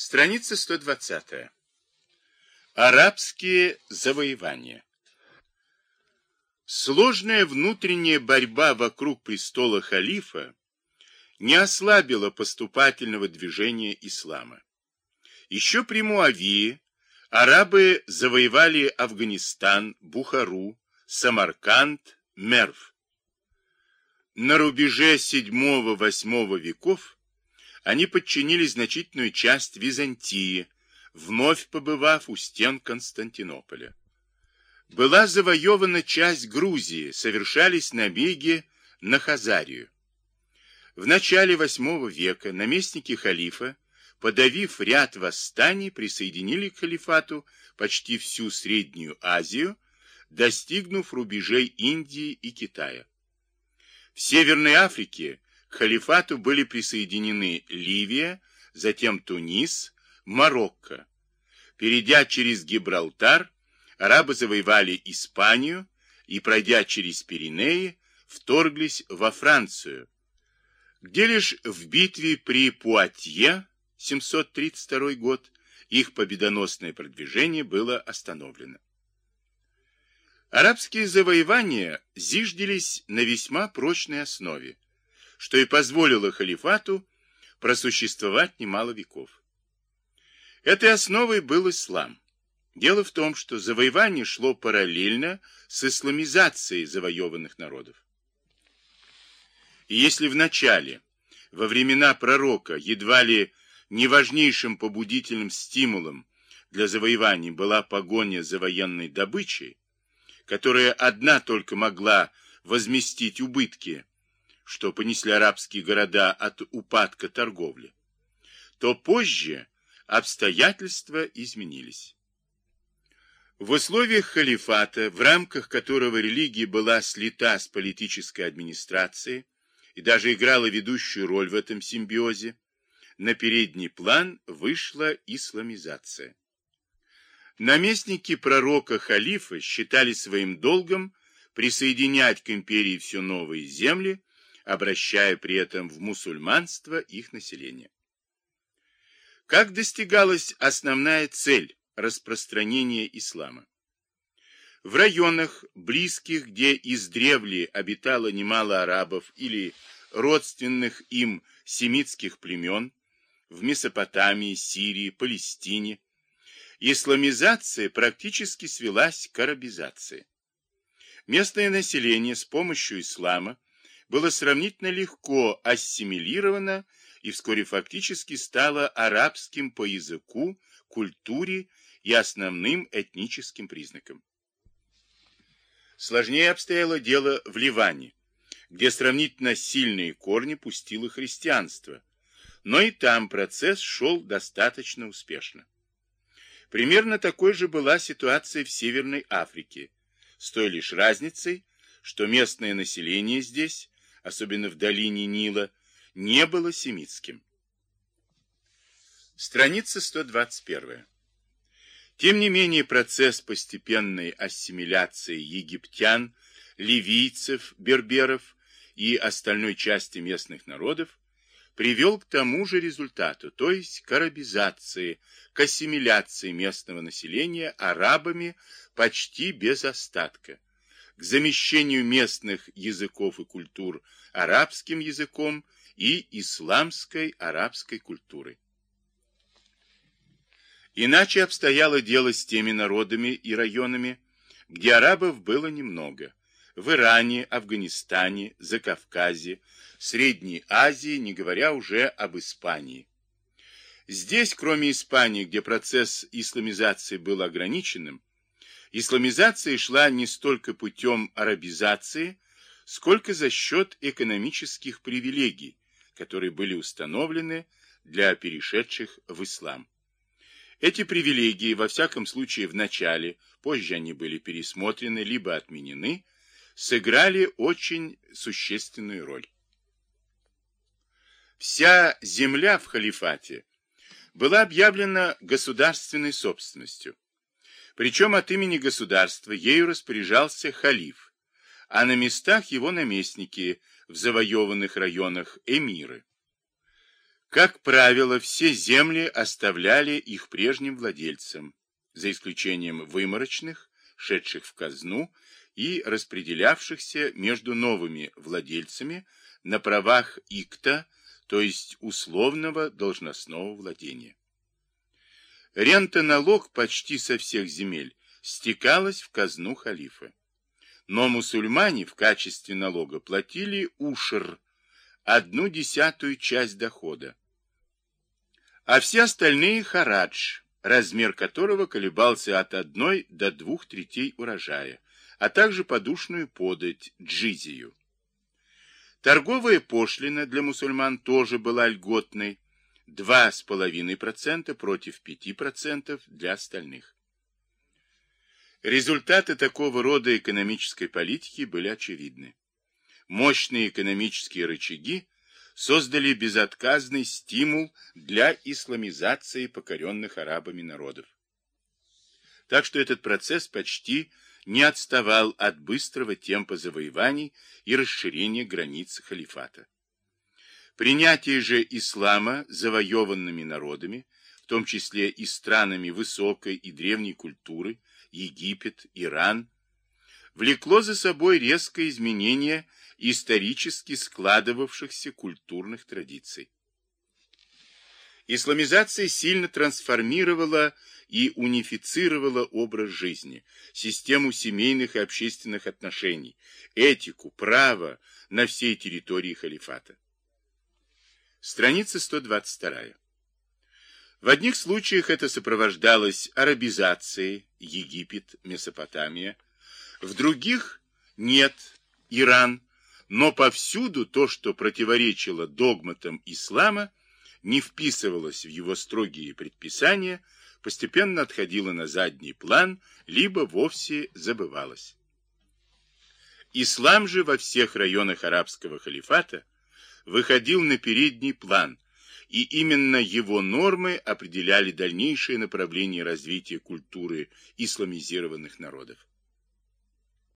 Страница 120. Арабские завоевания. Сложная внутренняя борьба вокруг престола халифа не ослабила поступательного движения ислама. Еще при Муавии арабы завоевали Афганистан, Бухару, Самарканд, Мерв. На рубеже VII-VIII веков они подчинили значительную часть Византии, вновь побывав у стен Константинополя. Была завоевана часть Грузии, совершались набеги на Хазарию. В начале VIII века наместники халифа, подавив ряд восстаний, присоединили к халифату почти всю Среднюю Азию, достигнув рубежей Индии и Китая. В Северной Африке к халифату были присоединены Ливия, затем Тунис, Марокко. Перейдя через Гибралтар, арабы завоевали Испанию и, пройдя через Пиренеи, вторглись во Францию, где лишь в битве при Пуатье 732 год их победоносное продвижение было остановлено. Арабские завоевания зиждились на весьма прочной основе, что и позволило халифату просуществовать немало веков. Этой основой был ислам. Дело в том, что завоевание шло параллельно с исламизацией завоеванных народов. И если в начале, во времена пророка, едва ли не важнейшим побудительным стимулом для завоеваний была погоня за военной добычей, которая одна только могла возместить убытки, что понесли арабские города от упадка торговли, то позже обстоятельства изменились. В условиях халифата, в рамках которого религия была слита с политической администрацией и даже играла ведущую роль в этом симбиозе, на передний план вышла исламизация. Наместники пророка-халифа считали своим долгом присоединять к империи все новые земли, обращая при этом в мусульманство их население. Как достигалась основная цель распространения ислама? В районах, близких, где издревле обитало немало арабов или родственных им семитских племен, в Месопотамии, Сирии, Палестине, исламизация практически свелась к арабизации. Местное население с помощью ислама было сравнительно легко ассимилировано и вскоре фактически стало арабским по языку, культуре и основным этническим признакам. Сложнее обстояло дело в Ливане, где сравнительно сильные корни пустило христианство, но и там процесс шел достаточно успешно. Примерно такой же была ситуация в Северной Африке, с той лишь разницей, что местное население здесь, особенно в долине Нила, не было семитским. Страница 121. Тем не менее, процесс постепенной ассимиляции египтян, ливийцев, берберов и остальной части местных народов привел к тому же результату, то есть к арабизации, к ассимиляции местного населения арабами почти без остатка, к замещению местных языков и культур арабским языком и исламской арабской культурой. Иначе обстояло дело с теми народами и районами, где арабов было немного. В Иране, Афганистане, Закавказье, Средней Азии, не говоря уже об Испании. Здесь, кроме Испании, где процесс исламизации был ограниченным, исламизация шла не столько путем арабизации, сколько за счет экономических привилегий, которые были установлены для перешедших в ислам. Эти привилегии, во всяком случае в начале, позже они были пересмотрены либо отменены, сыграли очень существенную роль. Вся земля в халифате была объявлена государственной собственностью. Причем от имени государства ею распоряжался халиф, а на местах его наместники в завоеванных районах эмиры. Как правило, все земли оставляли их прежним владельцам, за исключением выморочных, шедших в казну и распределявшихся между новыми владельцами на правах икта, то есть условного должностного владения. Рента-налог почти со всех земель стекалась в казну халифа. Но мусульмане в качестве налога платили ушр, одну десятую часть дохода, а все остальные харадж, размер которого колебался от одной до двух третей урожая, а также подушную подать джизию. Торговая пошлина для мусульман тоже была льготной, 2,5% против 5% для остальных. Результаты такого рода экономической политики были очевидны. Мощные экономические рычаги создали безотказный стимул для исламизации покоренных арабами народов. Так что этот процесс почти не отставал от быстрого темпа завоеваний и расширения границ халифата. Принятие же ислама завоеванными народами, в том числе и странами высокой и древней культуры, Египет, Иран, влекло за собой резкое изменение исторически складывавшихся культурных традиций. Исламизация сильно трансформировала и унифицировала образ жизни, систему семейных и общественных отношений, этику, право на всей территории халифата. Страница 122. В одних случаях это сопровождалось арабизацией Египет, Месопотамия, в других нет Иран, но повсюду то, что противоречило догматам ислама, не вписывалось в его строгие предписания, постепенно отходило на задний план, либо вовсе забывалось. Ислам же во всех районах арабского халифата выходил на передний план, и именно его нормы определяли дальнейшее направление развития культуры исламизированных народов.